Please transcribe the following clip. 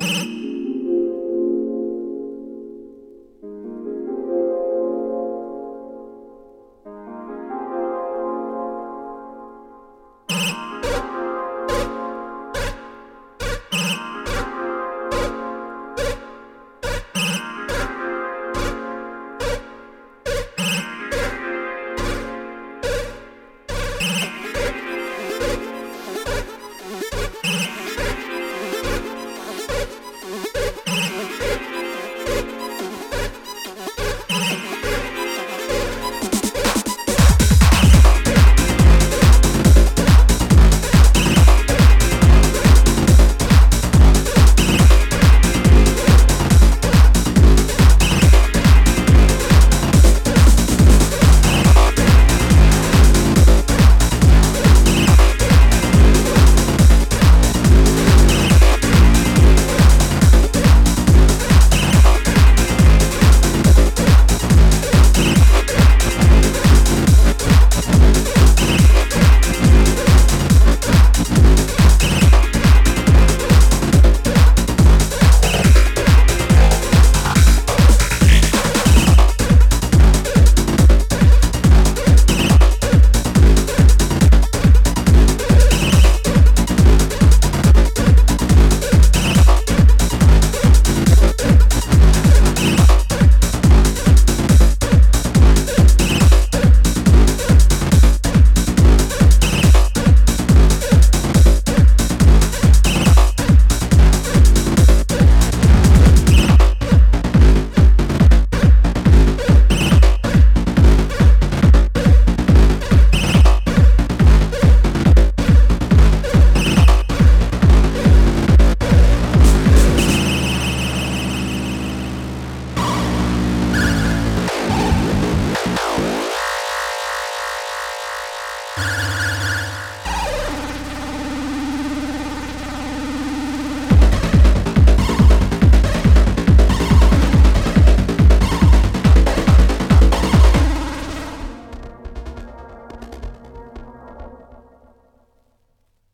Mm-hmm.